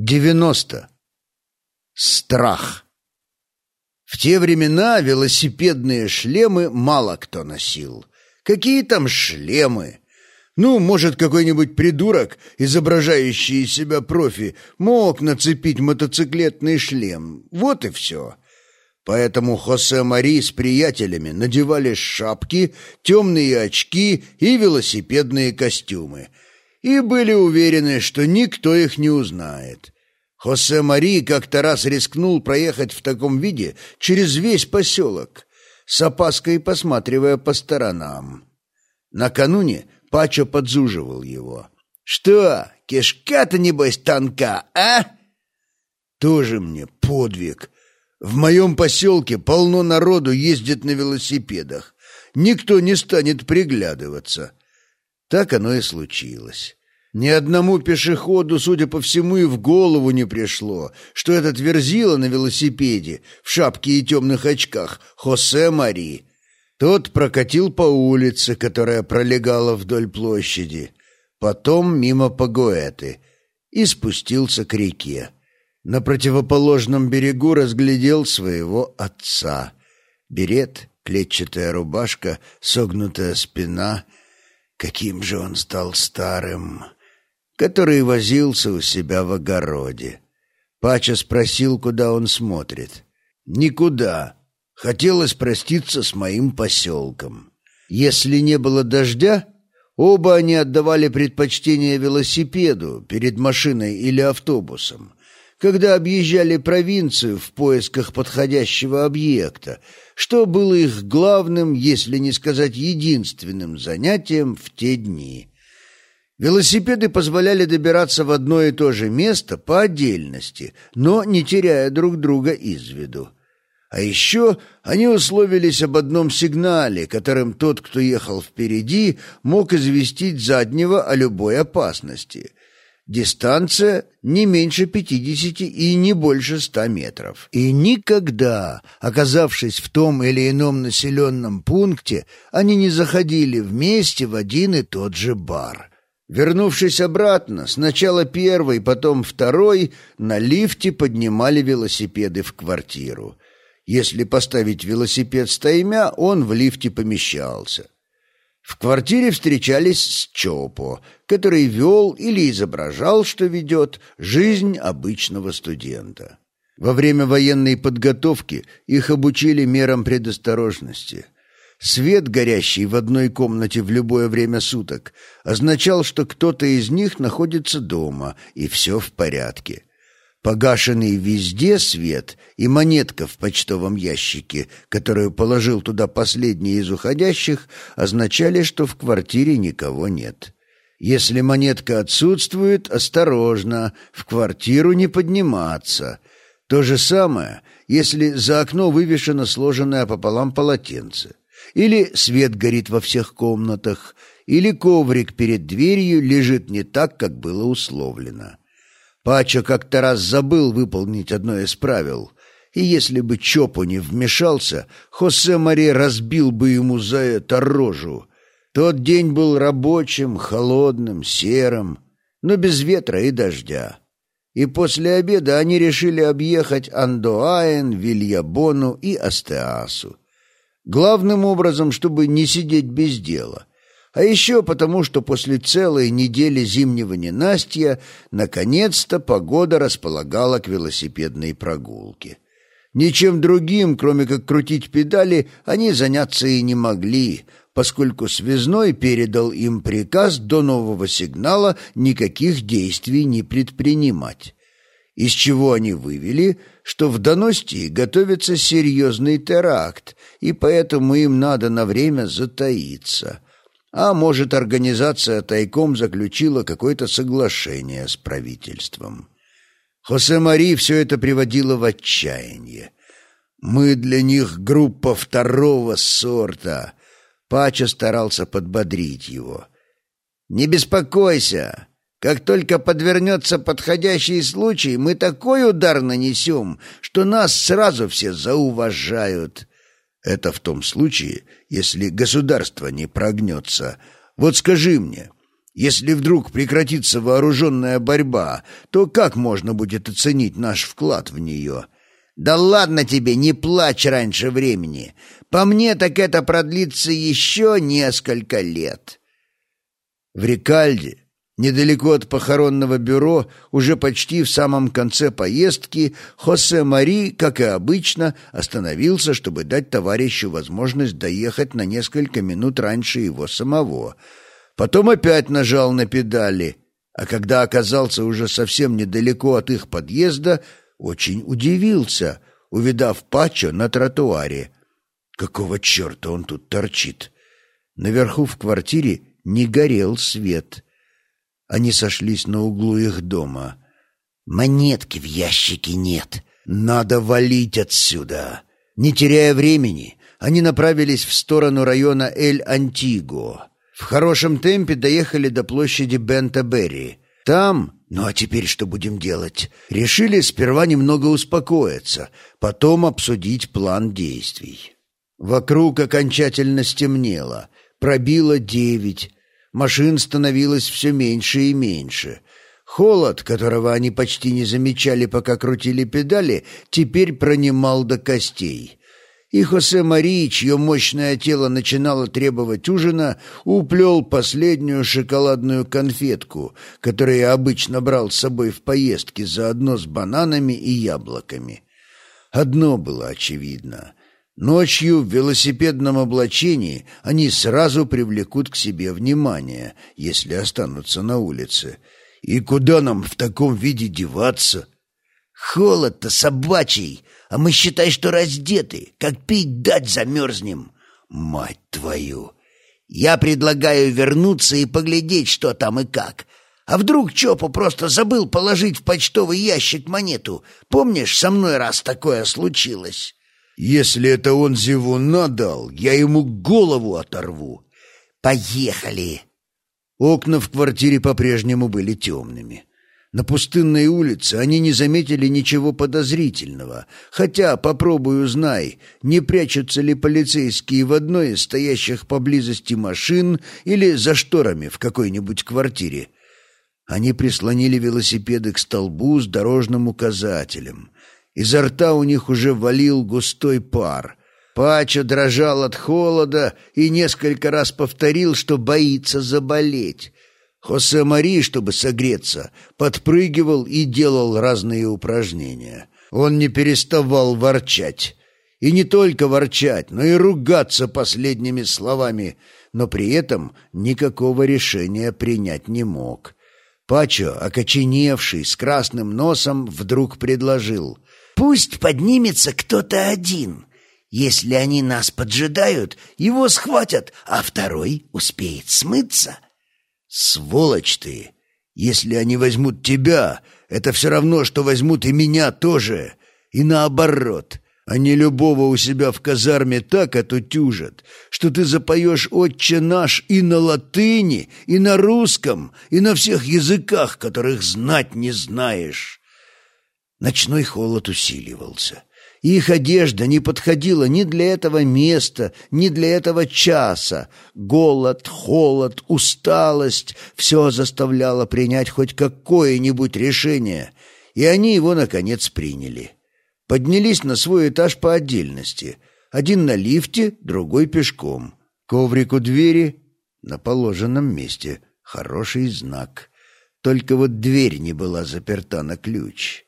90. Страх. В те времена велосипедные шлемы мало кто носил. Какие там шлемы? Ну, может, какой-нибудь придурок, изображающий из себя профи, мог нацепить мотоциклетный шлем. Вот и все. Поэтому Хосе Мари с приятелями надевали шапки, темные очки и велосипедные костюмы – и были уверены, что никто их не узнает. Хосе Мари как-то раз рискнул проехать в таком виде через весь поселок, с опаской посматривая по сторонам. Накануне Пачо подзуживал его. «Что, кишка-то, небось, танка, а?» «Тоже мне подвиг. В моем поселке полно народу ездит на велосипедах. Никто не станет приглядываться». Так оно и случилось. Ни одному пешеходу, судя по всему, и в голову не пришло, что этот верзила на велосипеде, в шапке и темных очках, Хосе Мари. Тот прокатил по улице, которая пролегала вдоль площади, потом мимо Пагуэты и спустился к реке. На противоположном берегу разглядел своего отца. Берет, клетчатая рубашка, согнутая спина — Каким же он стал старым, который возился у себя в огороде. Пача спросил, куда он смотрит. «Никуда. Хотелось проститься с моим поселком. Если не было дождя, оба они отдавали предпочтение велосипеду перед машиной или автобусом когда объезжали провинцию в поисках подходящего объекта, что было их главным, если не сказать единственным занятием в те дни. Велосипеды позволяли добираться в одно и то же место по отдельности, но не теряя друг друга из виду. А еще они условились об одном сигнале, которым тот, кто ехал впереди, мог известить заднего о любой опасности. Дистанция не меньше пятидесяти и не больше ста метров. И никогда, оказавшись в том или ином населенном пункте, они не заходили вместе в один и тот же бар. Вернувшись обратно, сначала первый, потом второй, на лифте поднимали велосипеды в квартиру. Если поставить велосипед стаймя, он в лифте помещался. В квартире встречались с Чопо, который вел или изображал, что ведет, жизнь обычного студента. Во время военной подготовки их обучили мерам предосторожности. Свет, горящий в одной комнате в любое время суток, означал, что кто-то из них находится дома, и все в порядке. Погашенный везде свет и монетка в почтовом ящике, которую положил туда последний из уходящих, означали, что в квартире никого нет. Если монетка отсутствует, осторожно, в квартиру не подниматься. То же самое, если за окно вывешено сложенное пополам полотенце. Или свет горит во всех комнатах, или коврик перед дверью лежит не так, как было условлено. Пачо как-то раз забыл выполнить одно из правил, и если бы Чопу не вмешался, Хосе Мари разбил бы ему за это рожу. Тот день был рабочим, холодным, серым, но без ветра и дождя. И после обеда они решили объехать Андоаен, Вильябону и Астеасу. Главным образом, чтобы не сидеть без дела. А еще потому, что после целой недели зимнего ненастья наконец-то погода располагала к велосипедной прогулке. Ничем другим, кроме как крутить педали, они заняться и не могли, поскольку связной передал им приказ до нового сигнала никаких действий не предпринимать. Из чего они вывели, что в Доностии готовится серьезный теракт, и поэтому им надо на время затаиться – а может, организация тайком заключила какое-то соглашение с правительством. Хосе Мари все это приводило в отчаяние. «Мы для них группа второго сорта». Пача старался подбодрить его. «Не беспокойся. Как только подвернется подходящий случай, мы такой удар нанесем, что нас сразу все зауважают. Это в том случае, если государство не прогнется. Вот скажи мне, Если вдруг прекратится вооруженная борьба, то как можно будет оценить наш вклад в нее? Да ладно тебе, не плачь раньше времени. По мне, так это продлится еще несколько лет. В Рикальде, недалеко от похоронного бюро, уже почти в самом конце поездки, Хосе Мари, как и обычно, остановился, чтобы дать товарищу возможность доехать на несколько минут раньше его самого — Потом опять нажал на педали, а когда оказался уже совсем недалеко от их подъезда, очень удивился, увидав Пачо на тротуаре. Какого черта он тут торчит? Наверху в квартире не горел свет. Они сошлись на углу их дома. «Монетки в ящике нет. Надо валить отсюда!» Не теряя времени, они направились в сторону района Эль-Антиго. В хорошем темпе доехали до площади Бента-Берри. Там, ну а теперь что будем делать? Решили сперва немного успокоиться, потом обсудить план действий. Вокруг окончательно стемнело, пробило девять, машин становилось все меньше и меньше. Холод, которого они почти не замечали, пока крутили педали, теперь пронимал до костей и Хосе Мари, чье мощное тело начинало требовать ужина, уплел последнюю шоколадную конфетку, которую я обычно брал с собой в поездки, заодно с бананами и яблоками. Одно было очевидно. Ночью в велосипедном облачении они сразу привлекут к себе внимание, если останутся на улице. И куда нам в таком виде деваться? Холод-то собачий, а мы, считай, что раздеты, как пить дать замерзнем. Мать твою! Я предлагаю вернуться и поглядеть, что там и как. А вдруг Чопу просто забыл положить в почтовый ящик монету? Помнишь, со мной раз такое случилось? Если это он зевуна дал, я ему голову оторву. Поехали!» Окна в квартире по-прежнему были темными. На пустынной улице они не заметили ничего подозрительного, хотя, попробуй узнай, не прячутся ли полицейские в одной из стоящих поблизости машин или за шторами в какой-нибудь квартире. Они прислонили велосипеды к столбу с дорожным указателем. Изо рта у них уже валил густой пар. Пачо дрожал от холода и несколько раз повторил, что боится заболеть. Хосе Мари, чтобы согреться, подпрыгивал и делал разные упражнения. Он не переставал ворчать. И не только ворчать, но и ругаться последними словами, но при этом никакого решения принять не мог. Пачо, окоченевший, с красным носом, вдруг предложил. «Пусть поднимется кто-то один. Если они нас поджидают, его схватят, а второй успеет смыться». «Сволочь ты! Если они возьмут тебя, это все равно, что возьмут и меня тоже. И наоборот, они любого у себя в казарме так отутюжат, что ты запоешь «Отче наш» и на латыни, и на русском, и на всех языках, которых знать не знаешь». Ночной холод усиливался. Их одежда не подходила ни для этого места, ни для этого часа. Голод, холод, усталость — все заставляло принять хоть какое-нибудь решение, и они его, наконец, приняли. Поднялись на свой этаж по отдельности. Один на лифте, другой пешком. Коврик у двери на положенном месте. Хороший знак. Только вот дверь не была заперта на ключ.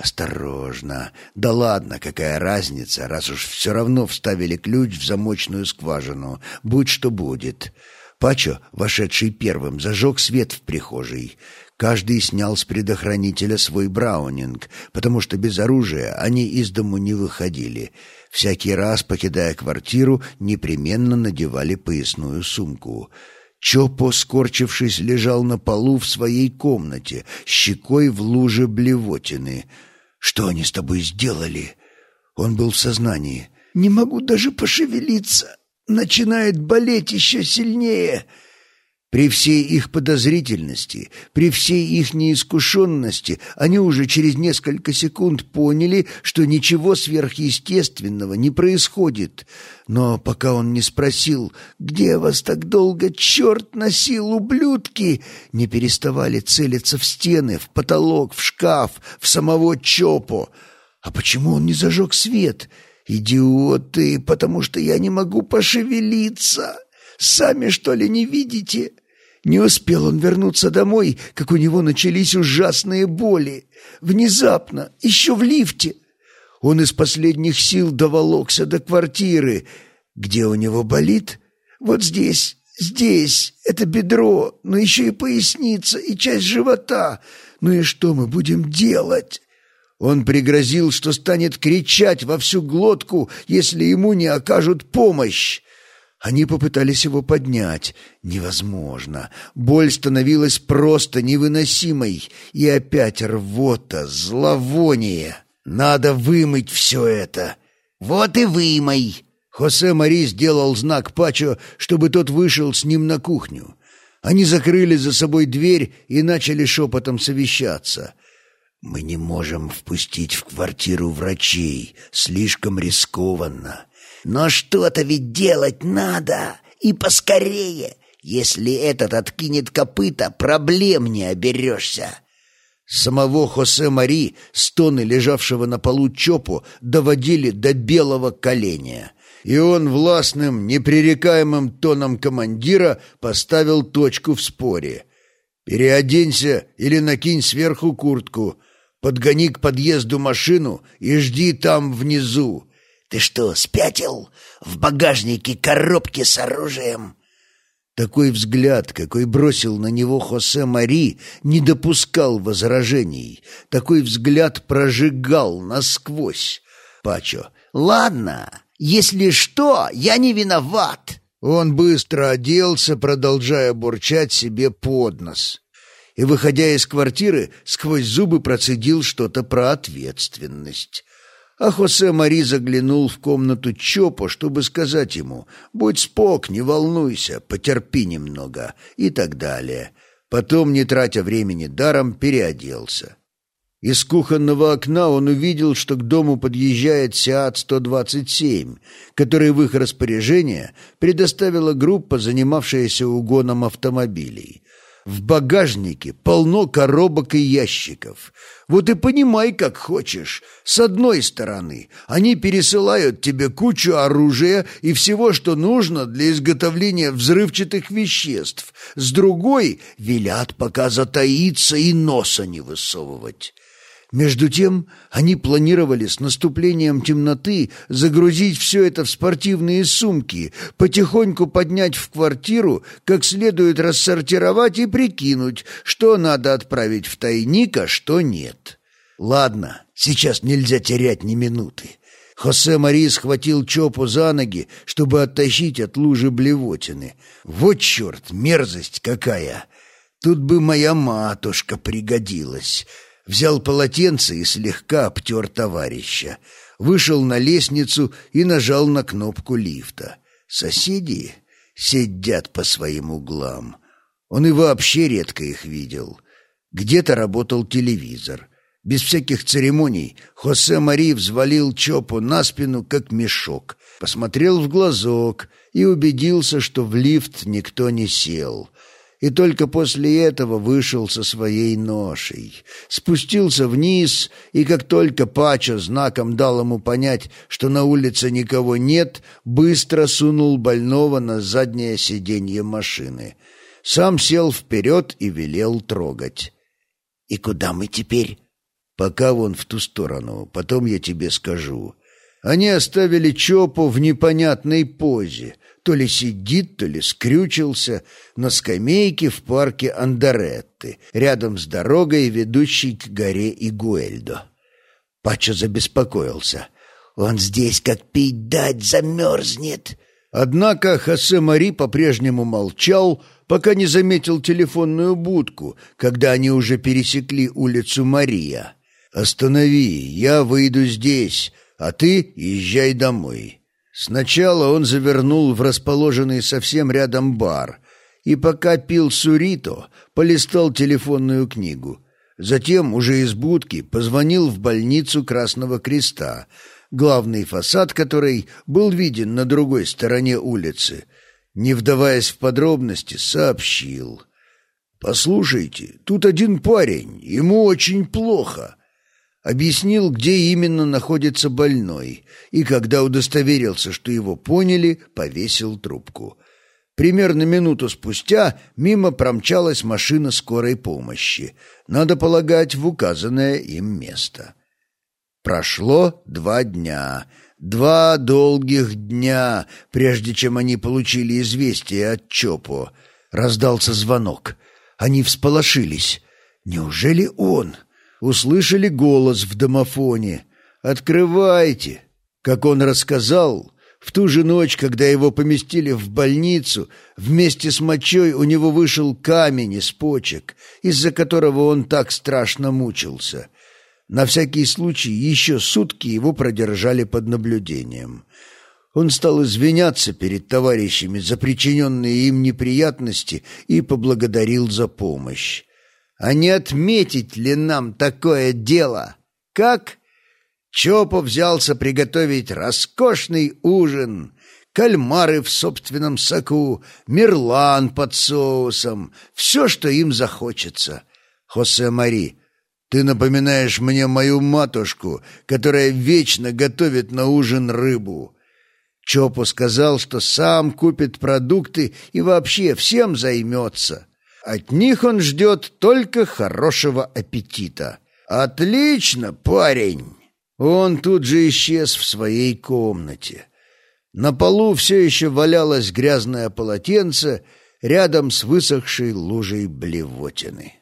Осторожно. Да ладно, какая разница, раз уж все равно вставили ключ в замочную скважину. Будь что будет. Пачо, вошедший первым, зажег свет в прихожей. Каждый снял с предохранителя свой браунинг, потому что без оружия они из дому не выходили. Всякий раз, покидая квартиру, непременно надевали поясную сумку. Чопо, скорчившись, лежал на полу в своей комнате, щекой в луже блевотины — что они с тобой сделали?» Он был в сознании. «Не могу даже пошевелиться. Начинает болеть еще сильнее. При всей их подозрительности, при всей их неискушенности, они уже через несколько секунд поняли, что ничего сверхъестественного не происходит. Но пока он не спросил, где вас так долго черт носил, ублюдки, не переставали целиться в стены, в потолок, в шкаф, в самого Чопо. А почему он не зажег свет? Идиоты, потому что я не могу пошевелиться. Сами, что ли, не видите? Не успел он вернуться домой, как у него начались ужасные боли. Внезапно, еще в лифте. Он из последних сил доволокся до квартиры. Где у него болит? Вот здесь, здесь. Это бедро, но еще и поясница, и часть живота. Ну и что мы будем делать? Он пригрозил, что станет кричать во всю глотку, если ему не окажут помощь. Они попытались его поднять. Невозможно. Боль становилась просто невыносимой. И опять рвота, зловоние. Надо вымыть все это. Вот и вымой. Хосе Мари сделал знак Пачо, чтобы тот вышел с ним на кухню. Они закрыли за собой дверь и начали шепотом совещаться. «Мы не можем впустить в квартиру врачей. Слишком рискованно. Но что-то ведь делать надо, и поскорее. Если этот откинет копыта, проблем не оберешься. Самого Хосе Мари, стоны лежавшего на полу Чопу, доводили до белого коленя. И он властным, непререкаемым тоном командира поставил точку в споре. «Переоденься или накинь сверху куртку, подгони к подъезду машину и жди там внизу. «Ты что, спятил? В багажнике коробки с оружием?» Такой взгляд, какой бросил на него Хосе Мари, не допускал возражений. Такой взгляд прожигал насквозь. Пачо, «Ладно, если что, я не виноват». Он быстро оделся, продолжая бурчать себе под нос. И, выходя из квартиры, сквозь зубы процедил что-то про ответственность. А Хосе Мари заглянул в комнату Чопо, чтобы сказать ему «Будь спок, не волнуйся, потерпи немного» и так далее. Потом, не тратя времени даром, переоделся. Из кухонного окна он увидел, что к дому подъезжает СИАТ-127, который в их распоряжение предоставила группа, занимавшаяся угоном автомобилей. В багажнике полно коробок и ящиков. Вот и понимай, как хочешь. С одной стороны, они пересылают тебе кучу оружия и всего, что нужно для изготовления взрывчатых веществ. С другой, велят пока затаиться и носа не высовывать. Между тем, они планировали с наступлением темноты загрузить все это в спортивные сумки, потихоньку поднять в квартиру, как следует рассортировать и прикинуть, что надо отправить в тайник, а что нет. Ладно, сейчас нельзя терять ни минуты. Хосе Мари схватил Чопу за ноги, чтобы оттащить от лужи блевотины. Вот черт, мерзость какая! Тут бы моя матушка пригодилась взял полотенце и слегка обтер товарища, вышел на лестницу и нажал на кнопку лифта. Соседи сидят по своим углам. Он и вообще редко их видел. Где-то работал телевизор. Без всяких церемоний Хосе Мари взвалил Чопу на спину, как мешок, посмотрел в глазок и убедился, что в лифт никто не сел — и только после этого вышел со своей ношей. Спустился вниз, и как только Пачо знаком дал ему понять, что на улице никого нет, быстро сунул больного на заднее сиденье машины. Сам сел вперед и велел трогать. «И куда мы теперь?» «Пока вон в ту сторону, потом я тебе скажу». Они оставили Чопу в непонятной позе — то ли сидит, то ли скрючился на скамейке в парке Андеретты, рядом с дорогой, ведущей к горе Игуэльдо. Пачо забеспокоился. «Он здесь, как пить дать, замерзнет!» Однако Хосе Мари по-прежнему молчал, пока не заметил телефонную будку, когда они уже пересекли улицу Мария. «Останови, я выйду здесь, а ты езжай домой». Сначала он завернул в расположенный совсем рядом бар и пока пил сурито, полистал телефонную книгу. Затем, уже из будки, позвонил в больницу Красного Креста, главный фасад которой был виден на другой стороне улицы. Не вдаваясь в подробности, сообщил. «Послушайте, тут один парень, ему очень плохо». Объяснил, где именно находится больной, и когда удостоверился, что его поняли, повесил трубку. Примерно минуту спустя мимо промчалась машина скорой помощи, надо полагать, в указанное им место. Прошло два дня, два долгих дня, прежде чем они получили известие от Чопо. Раздался звонок. Они всполошились. «Неужели он?» Услышали голос в домофоне. «Открывайте!» Как он рассказал, в ту же ночь, когда его поместили в больницу, вместе с мочой у него вышел камень из почек, из-за которого он так страшно мучился. На всякий случай еще сутки его продержали под наблюдением. Он стал извиняться перед товарищами за причиненные им неприятности и поблагодарил за помощь. «А не отметить ли нам такое дело? Как?» Чопо взялся приготовить роскошный ужин, кальмары в собственном соку, мерлан под соусом, все, что им захочется. Хосе Мари, ты напоминаешь мне мою матушку, которая вечно готовит на ужин рыбу. Чопо сказал, что сам купит продукты и вообще всем займется. От них он ждет только хорошего аппетита. «Отлично, парень!» Он тут же исчез в своей комнате. На полу все еще валялось грязное полотенце рядом с высохшей лужей блевотины.